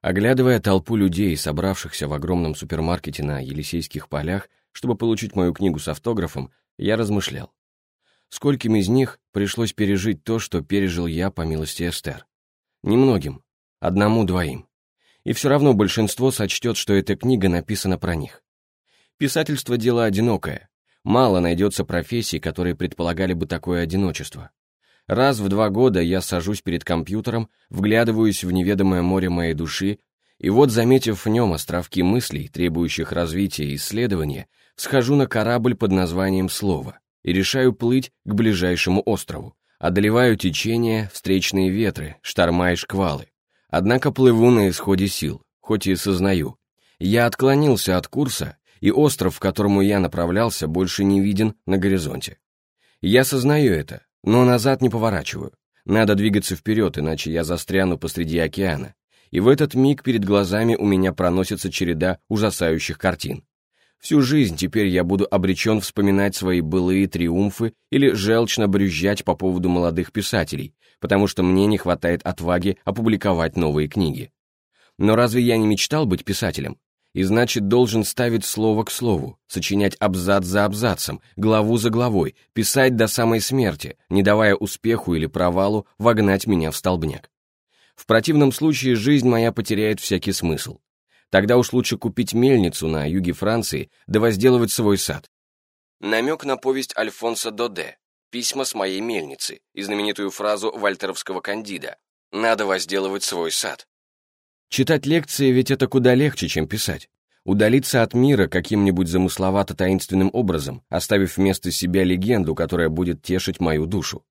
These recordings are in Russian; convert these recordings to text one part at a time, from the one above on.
Оглядывая толпу людей, собравшихся в огромном супермаркете на Елисейских полях, чтобы получить мою книгу с автографом, я размышлял. Скольким из них пришлось пережить то, что пережил я по милости Эстер? Немногим. Одному-двоим. И все равно большинство сочтет, что эта книга написана про них. Писательство – дело одинокое. Мало найдется профессий, которые предполагали бы такое одиночество. Раз в два года я сажусь перед компьютером, вглядываюсь в неведомое море моей души, и вот, заметив в нем островки мыслей, требующих развития и исследования, схожу на корабль под названием «Слово» и решаю плыть к ближайшему острову. Одолеваю течение, встречные ветры, шторма и шквалы. Однако плыву на исходе сил, хоть и сознаю. Я отклонился от курса, и остров, к которому я направлялся, больше не виден на горизонте. Я сознаю это, но назад не поворачиваю. Надо двигаться вперед, иначе я застряну посреди океана. И в этот миг перед глазами у меня проносится череда ужасающих картин. Всю жизнь теперь я буду обречен вспоминать свои былые триумфы или желчно брюзжать по поводу молодых писателей, потому что мне не хватает отваги опубликовать новые книги. Но разве я не мечтал быть писателем? И значит должен ставить слово к слову, сочинять абзац за абзацем, главу за главой, писать до самой смерти, не давая успеху или провалу вогнать меня в столбняк. В противном случае жизнь моя потеряет всякий смысл. Тогда уж лучше купить мельницу на юге Франции да возделывать свой сад. Намек на повесть Альфонса Доде «Письма с моей мельницы» и знаменитую фразу вальтеровского кандида «Надо возделывать свой сад». Читать лекции ведь это куда легче, чем писать. Удалиться от мира каким-нибудь замысловато-таинственным образом, оставив вместо себя легенду, которая будет тешить мою душу.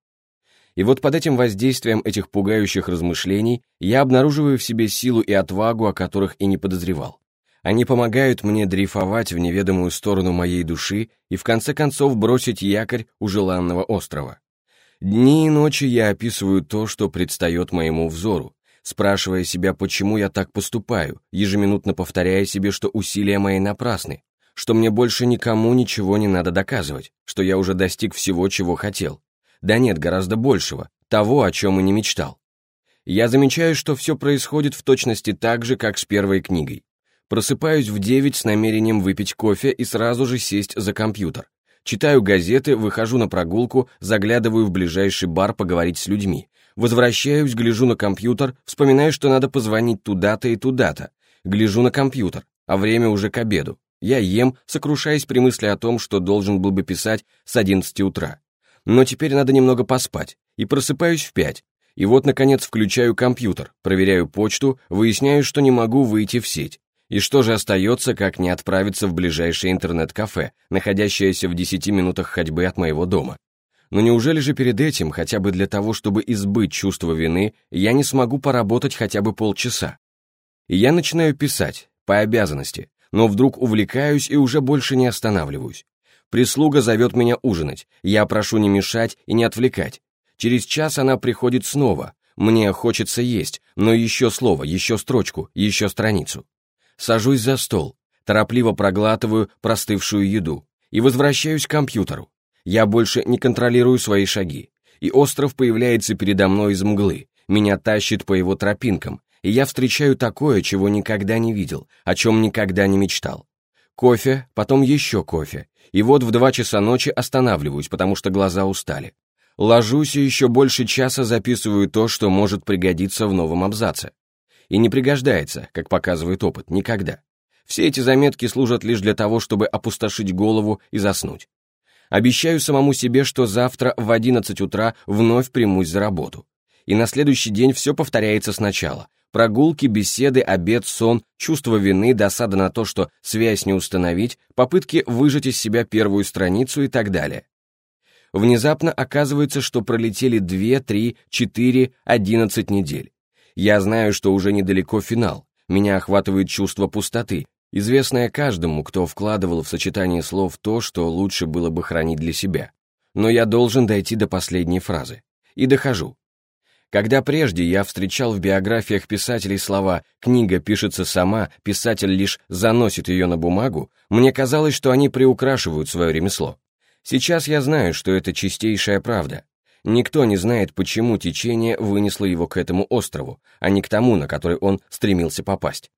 И вот под этим воздействием этих пугающих размышлений я обнаруживаю в себе силу и отвагу, о которых и не подозревал. Они помогают мне дрейфовать в неведомую сторону моей души и в конце концов бросить якорь у желанного острова. Дни и ночи я описываю то, что предстает моему взору, спрашивая себя, почему я так поступаю, ежеминутно повторяя себе, что усилия мои напрасны, что мне больше никому ничего не надо доказывать, что я уже достиг всего, чего хотел. Да нет, гораздо большего, того, о чем и не мечтал. Я замечаю, что все происходит в точности так же, как с первой книгой. Просыпаюсь в девять с намерением выпить кофе и сразу же сесть за компьютер. Читаю газеты, выхожу на прогулку, заглядываю в ближайший бар поговорить с людьми, Возвращаюсь, гляжу на компьютер, вспоминаю, что надо позвонить туда-то и туда-то. Гляжу на компьютер, а время уже к обеду. Я ем, сокрушаясь при мысли о том, что должен был бы писать с 11 утра. Но теперь надо немного поспать, и просыпаюсь в 5. И вот, наконец, включаю компьютер, проверяю почту, выясняю, что не могу выйти в сеть. И что же остается, как не отправиться в ближайшее интернет-кафе, находящееся в 10 минутах ходьбы от моего дома? Но неужели же перед этим, хотя бы для того, чтобы избыть чувство вины, я не смогу поработать хотя бы полчаса? И я начинаю писать, по обязанности, но вдруг увлекаюсь и уже больше не останавливаюсь. Прислуга зовет меня ужинать, я прошу не мешать и не отвлекать. Через час она приходит снова, мне хочется есть, но еще слово, еще строчку, еще страницу. Сажусь за стол, торопливо проглатываю простывшую еду и возвращаюсь к компьютеру. Я больше не контролирую свои шаги, и остров появляется передо мной из мглы, меня тащит по его тропинкам, и я встречаю такое, чего никогда не видел, о чем никогда не мечтал. Кофе, потом еще кофе, и вот в два часа ночи останавливаюсь, потому что глаза устали. Ложусь и еще больше часа записываю то, что может пригодиться в новом абзаце. И не пригождается, как показывает опыт, никогда. Все эти заметки служат лишь для того, чтобы опустошить голову и заснуть. Обещаю самому себе, что завтра в 11 утра вновь примусь за работу. И на следующий день все повторяется сначала. Прогулки, беседы, обед, сон, чувство вины, досада на то, что связь не установить, попытки выжать из себя первую страницу и так далее. Внезапно оказывается, что пролетели 2, 3, 4, 11 недель. Я знаю, что уже недалеко финал. Меня охватывает чувство пустоты, известное каждому, кто вкладывал в сочетание слов то, что лучше было бы хранить для себя. Но я должен дойти до последней фразы. И дохожу. Когда прежде я встречал в биографиях писателей слова «книга пишется сама, писатель лишь заносит ее на бумагу», мне казалось, что они приукрашивают свое ремесло. Сейчас я знаю, что это чистейшая правда. Никто не знает, почему течение вынесло его к этому острову, а не к тому, на который он стремился попасть.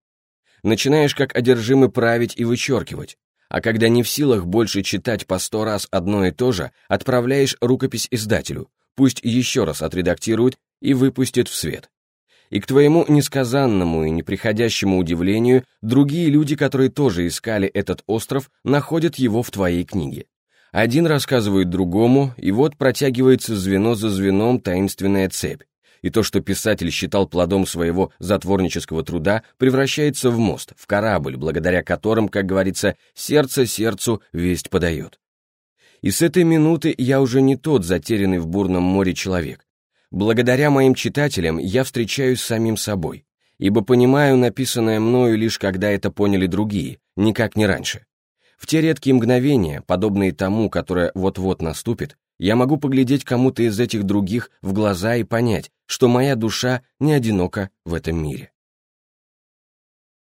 Начинаешь как одержимый править и вычеркивать, а когда не в силах больше читать по сто раз одно и то же, отправляешь рукопись издателю, пусть еще раз отредактирует и выпустит в свет. И к твоему несказанному и неприходящему удивлению, другие люди, которые тоже искали этот остров, находят его в твоей книге. Один рассказывает другому, и вот протягивается звено за звеном таинственная цепь. И то, что писатель считал плодом своего затворнического труда, превращается в мост, в корабль, благодаря которым, как говорится, сердце сердцу весть подает. И с этой минуты я уже не тот затерянный в бурном море человек, Благодаря моим читателям я встречаюсь с самим собой, ибо понимаю написанное мною лишь когда это поняли другие, никак не раньше. В те редкие мгновения, подобные тому, которое вот-вот наступит, я могу поглядеть кому-то из этих других в глаза и понять, что моя душа не одинока в этом мире.